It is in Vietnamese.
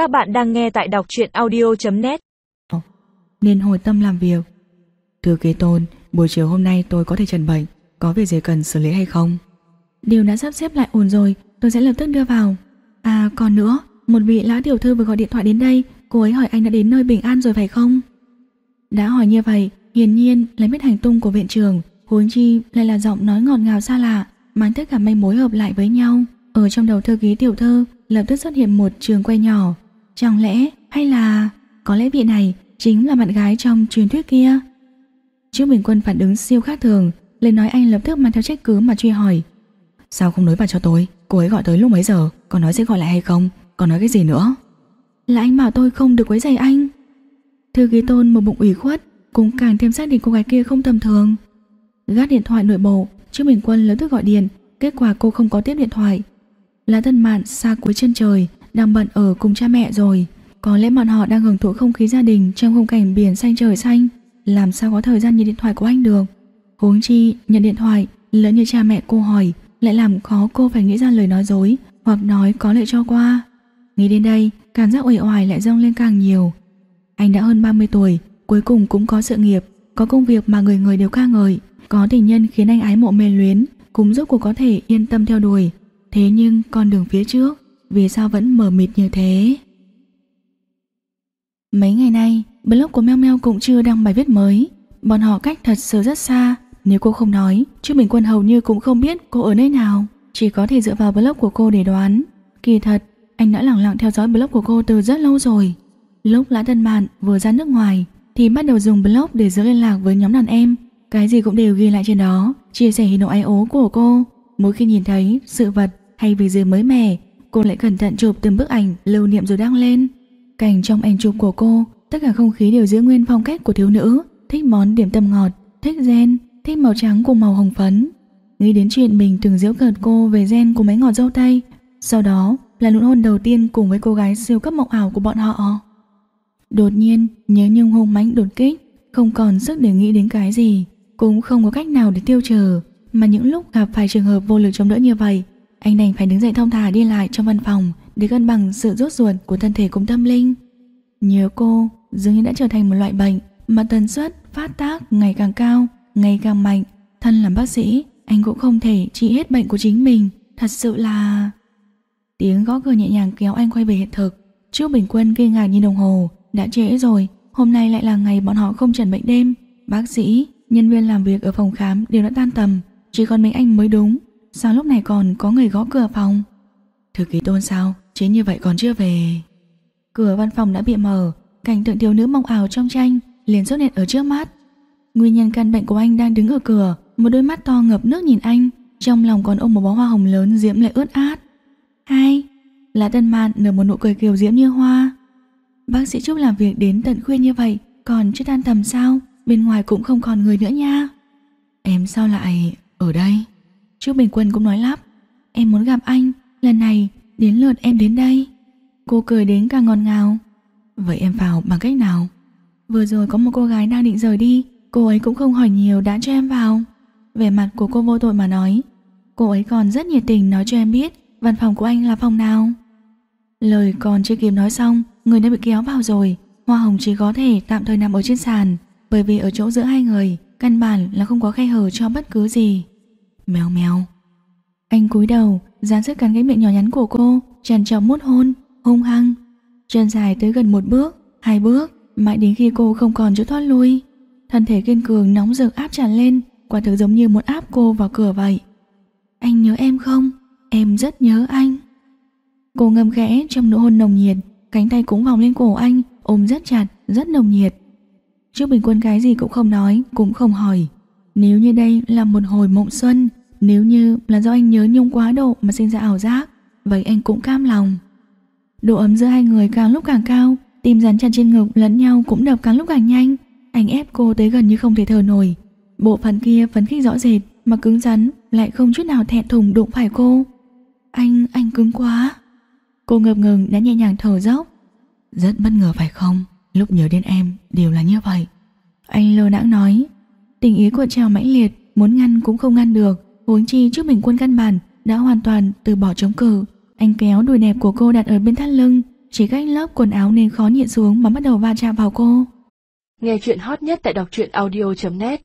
Các bạn đang nghe tại đọc truyện audio.net Nên hồi tâm làm việc Thư kế tôn, buổi chiều hôm nay tôi có thể trần bệnh Có việc gì cần xử lý hay không? Điều đã sắp xếp lại ổn rồi Tôi sẽ lập tức đưa vào À còn nữa, một vị lão tiểu thư vừa gọi điện thoại đến đây Cô ấy hỏi anh đã đến nơi bình an rồi phải không? Đã hỏi như vậy Hiển nhiên là biết hành tung của viện trường Huống chi lại là giọng nói ngọt ngào xa lạ Mang tất cả manh mối hợp lại với nhau Ở trong đầu thư ký tiểu thư Lập tức xuất hiện một trường quay nhỏ Chẳng lẽ hay là Có lẽ vị này chính là bạn gái trong truyền thuyết kia? Trước Bình Quân phản ứng siêu khác thường lên nói anh lập tức mang theo trách cứ mà truy hỏi. Sao không nói vào cho tôi? Cô ấy gọi tới lúc mấy giờ? Còn nói sẽ gọi lại hay không? Còn nói cái gì nữa? Là anh bảo tôi không được quấy rầy anh. Thư ký tôn một bụng ủy khuất, Cũng càng thêm xác định cô gái kia không tầm thường. Gác điện thoại nội bộ Trước Bình Quân lập tức gọi điện, Kết quả cô không có tiếp điện thoại. Là thân mạn xa cuối chân trời đang bận ở cùng cha mẹ rồi. Có lẽ bọn họ đang hưởng thụ không khí gia đình Trong khung cảnh biển xanh trời xanh. Làm sao có thời gian nhận điện thoại của anh được? Huống chi, nhận điện thoại, Lỡ như cha mẹ cô hỏi, Lại làm khó cô phải nghĩ ra lời nói dối, Hoặc nói có lệ cho qua. Nghĩ đến đây, cảm giác uể oải lại dâng lên càng nhiều. Anh đã hơn 30 tuổi, Cuối cùng cũng có sự nghiệp, Có công việc mà người người đều ca ngợi. Có tình nhân khiến anh ái mộ mê luyến, Cũng giúp cô có thể yên tâm theo đuổi. Thế nhưng con đường phía trước vì sao vẫn mờ mịt như thế? Mấy ngày nay, Blog của Meo Meo cũng chưa đăng bài viết mới. Bọn họ cách thật sự rất xa. Nếu cô không nói, Trương Bình Quân hầu như cũng không biết cô ở nơi nào. Chỉ có thể dựa vào blog của cô để đoán. Kỳ thật, Anh đã lặng lặng theo dõi blog của cô từ rất lâu rồi. Lúc Lã thân Mạn vừa ra nước ngoài, Thì bắt đầu dùng blog để giữ liên lạc với nhóm đàn em. Cái gì cũng đều ghi lại trên đó, Chia sẻ hình độ ái ố của cô. Mỗi khi nhìn thấy sự vật hay việc gì mới mẻ Cô lại cẩn thận chụp từng bức ảnh lưu niệm rồi đăng lên. Cảnh trong ảnh chụp của cô Tất cả không khí đều giữ nguyên phong cách của thiếu nữ. Thích món điểm tâm ngọt Thích gen, thích màu trắng cùng màu hồng phấn. Nghĩ đến chuyện mình từng giễu cợt cô Về gen của mấy ngọt dâu tây Sau đó là nụ hôn đầu tiên cùng với cô gái siêu cấp mộng ảo của bọn họ. Đột nhiên nhớ nhung hung mãnh đột kích Không còn sức để nghĩ đến cái gì Cũng không có cách nào để tiêu trừ. Mà những lúc gặp phải trường hợp vô lực chống đỡ như vậy anh đành phải đứng dậy thông thả đi lại trong văn phòng Để cân bằng sự rốt ruột của thân thể cùng tâm linh. Nhớ cô dường như đã trở thành một loại bệnh Mà tần suất phát tác ngày càng cao Ngày càng mạnh. Thân làm bác sĩ Anh cũng không thể trị hết bệnh của chính mình. Thật sự là... Tiếng gõ cửa nhẹ nhàng kéo anh quay về hiện thực. Trước Bình Quân kinh ngạc nhìn đồng hồ Đã trễ rồi. Hôm nay lại là ngày bọn họ không trần bệnh đêm. Bác sĩ, nhân viên làm việc ở phòng khám đều đã tan tầm Chỉ còn mình anh mới đúng. Sao lúc này còn có người gõ cửa phòng? Thư ký tôn sao? Chế như vậy còn chưa về. Cửa văn phòng đã bị mở. Cảnh tượng thiếu nữ mong ảo trong tranh liền xuất hiện ở trước mắt. Nguyên nhân căn bệnh của anh đang đứng ở cửa. Một đôi mắt to ngập nước nhìn anh. Trong lòng còn ôm một bó hoa hồng lớn diễm lệ ướt át. Hai, Là tân mạn nở một nụ cười kiều diễm như hoa. Bác sĩ Trúc làm việc đến tận khuya như vậy, Còn chưa tan tầm sao? Bên ngoài cũng không còn người nữa nha. Em sao lại ở đây? Trúc Bình Quân cũng nói lắp, Em muốn gặp anh, Lần này đến lượt em đến đây. Cô cười đến càng ngọt ngào. Vậy em vào bằng cách nào? Vừa rồi có một cô gái đang định rời đi, Cô ấy cũng không hỏi nhiều đã cho em vào. Vẻ mặt của cô vô tội mà nói, Cô ấy còn rất nhiệt tình nói cho em biết Văn phòng của anh là phòng nào. Lời còn chưa kịp nói xong, Người đã bị kéo vào rồi. Hoa hồng chỉ có thể tạm thời nằm ở trên sàn, Bởi vì ở chỗ giữa hai người, Căn bản là không có khe hở cho bất cứ gì. Mèo mèo. Anh cúi đầu Dán sức cắn cái miệng nhỏ nhắn của cô Tràn trọc mút hôn Hung hăng. Chân dài tới gần một bước Hai bước Mãi đến khi cô không còn chỗ thoát lui. Thân thể kiên cường nóng rực áp tràn lên Quả thực giống như muốn áp cô vào cửa vậy. Anh nhớ em không? Em rất nhớ anh. Cô ngâm khẽ trong nụ hôn nồng nhiệt Cánh tay cũng vòng lên cổ anh Ôm rất chặt, rất nồng nhiệt. Trước bình quân cái gì cũng không nói Cũng không hỏi. Nếu như đây là một hồi mộng xuân nếu như là do anh nhớ nhung quá độ Mà sinh ra ảo giác Vậy anh cũng cam lòng. Độ ấm giữa hai người càng lúc càng cao Tim dán chặt trên ngực lẫn nhau cũng đập càng lúc càng nhanh. Anh ép cô tới gần như không thể thở nổi. Bộ phận kia phấn khích rõ rệt Mà cứng rắn lại không chút nào thẹn thùng đụng phải cô. Anh, anh cứng quá. Cô ngập ngừng đã nhẹ nhàng thở dốc. Rất bất ngờ phải không? Lúc nhớ đến em đều là như vậy. Anh lơ đãng nói. Tình ý của trào mãnh liệt Muốn ngăn cũng không ngăn được Huống chi trước mình quân căn bản đã hoàn toàn từ bỏ chống cự. Anh kéo đùi đẹp của cô đặt ở bên thắt lưng, chỉ cách lớp quần áo nên khó nhịn xuống mà bắt đầu va chạm vào cô. Nghe chuyện hot nhất tại đọc truyện audio.net